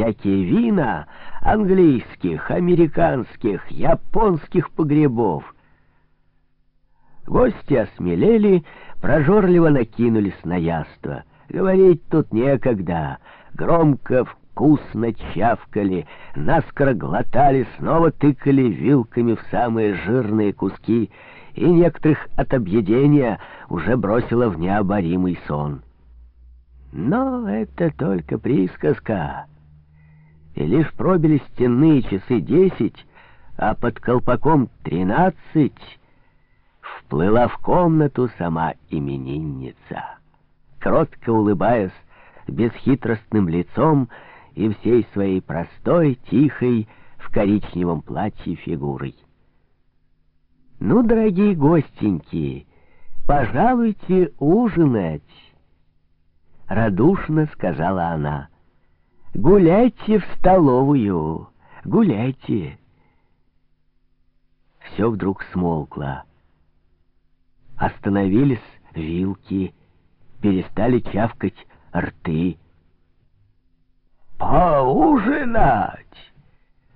всякие вина английских, американских, японских погребов. Гости осмелели, прожорливо накинулись на яство. Говорить тут некогда. Громко, вкусно чавкали, наскоро глотали, снова тыкали вилками в самые жирные куски, и некоторых от объедения уже бросило в необоримый сон. Но это только присказка. И лишь пробили стенные часы десять, а под колпаком тринадцать, вплыла в комнату сама именинница. Кротко улыбаясь, бесхитростным лицом и всей своей простой, тихой, в коричневом платье фигурой. «Ну, дорогие гостеньки, пожалуйте ужинать!» Радушно сказала она. «Гуляйте в столовую, гуляйте!» Все вдруг смолкло. Остановились вилки, перестали чавкать рты. «Поужинать!»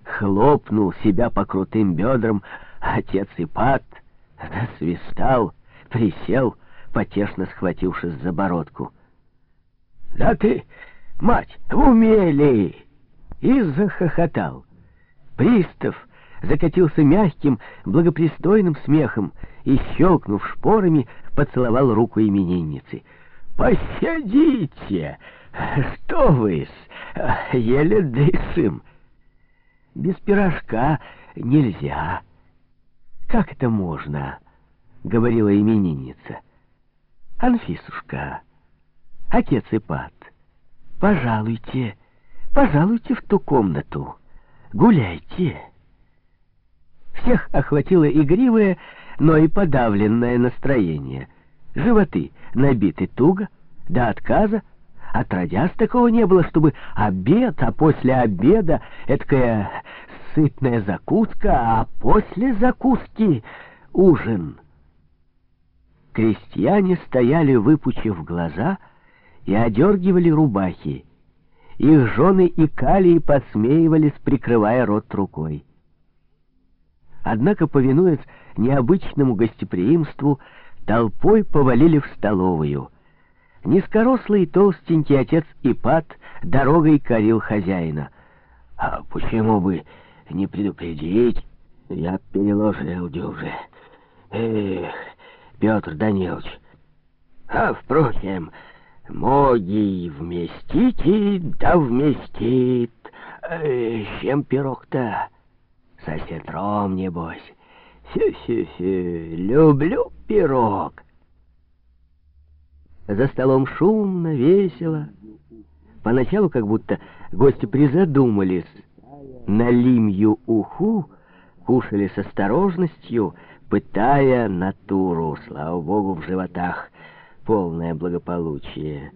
Хлопнул себя по крутым бедрам отец Ипат, свистал, присел, потешно схватившись за бородку. «Да ты, мать, в уме ли?» И захохотал. Пристав закатился мягким, благопристойным смехом и, щелкнув шпорами, поцеловал руку именинницы. «Пощадите! Что вы с... еле дышим!» «Без пирожка нельзя!» «Как это можно?» — говорила именинница. «Анфисушка, отец Ипат, пожалуйте, пожалуйте в ту комнату, гуляйте». Всех охватило игривое, но и подавленное настроение. Животы набиты туго, до отказа, Отродясь, такого не было, чтобы обед, а после обеда эткая сытная закуска, а после закуски ужин. Крестьяне стояли, выпучив глаза, и одергивали рубахи. Их жены и посмеивались, прикрывая рот рукой. Однако, повинуясь необычному гостеприимству, толпой повалили в столовую. Низкорослый толстенький отец Ипат дорогой корил хозяина. «А почему бы не предупредить? Я переложил дюже. Эх, Петр Данилович. А, впрочем, моги вместите, да вместит. Э, чем пирог-то?» Со сетром, небось. Сю-сю-сю, люблю пирог. За столом шумно, весело. Поначалу как будто гости призадумались. На лимью уху кушали с осторожностью, пытая натуру. Слава богу, в животах полное благополучие.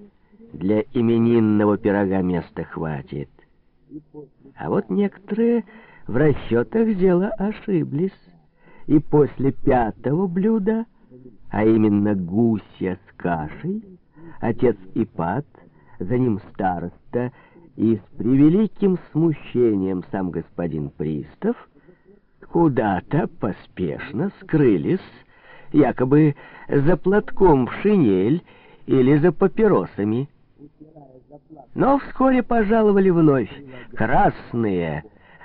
Для именинного пирога места хватит. А вот некоторые в расчетах дела ошиблись. И после пятого блюда, а именно гуся с кашей, отец Ипат, за ним староста и с превеликим смущением сам господин Пристав куда-то поспешно скрылись, якобы за платком в шинель или за папиросами. Но вскоре пожаловали вновь красные,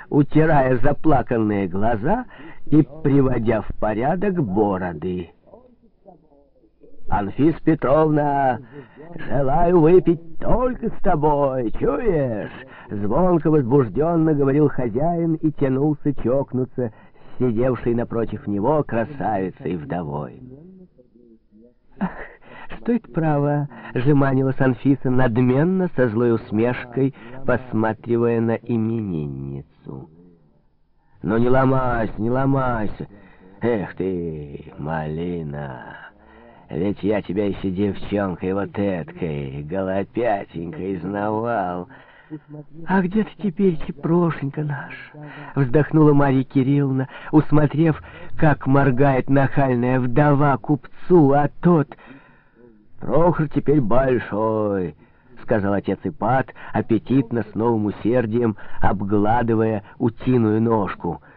утирая заплаканные глаза и приводя в порядок бороды. «Анфис Петровна, желаю выпить только с тобой, чуешь?» Звонко возбужденно говорил хозяин и тянулся чокнуться сидевшей напротив него красавицей-вдовой. «Ах, что право?» — жеманилась Анфиса надменно, со злой усмешкой, посматривая на именинницу. «Ну не ломайся, не ломайся! Эх ты, малина! Ведь я тебя еще девчонкой вот эткой, голопятенькой, знавал!» «А где ты теперь, Прошенька наш?» Вздохнула Марья Кирилловна, усмотрев, как моргает нахальная вдова купцу, а тот... Прохор теперь большой, — сказал отец Ипат, аппетитно, с новым усердием, обгладывая утиную ножку —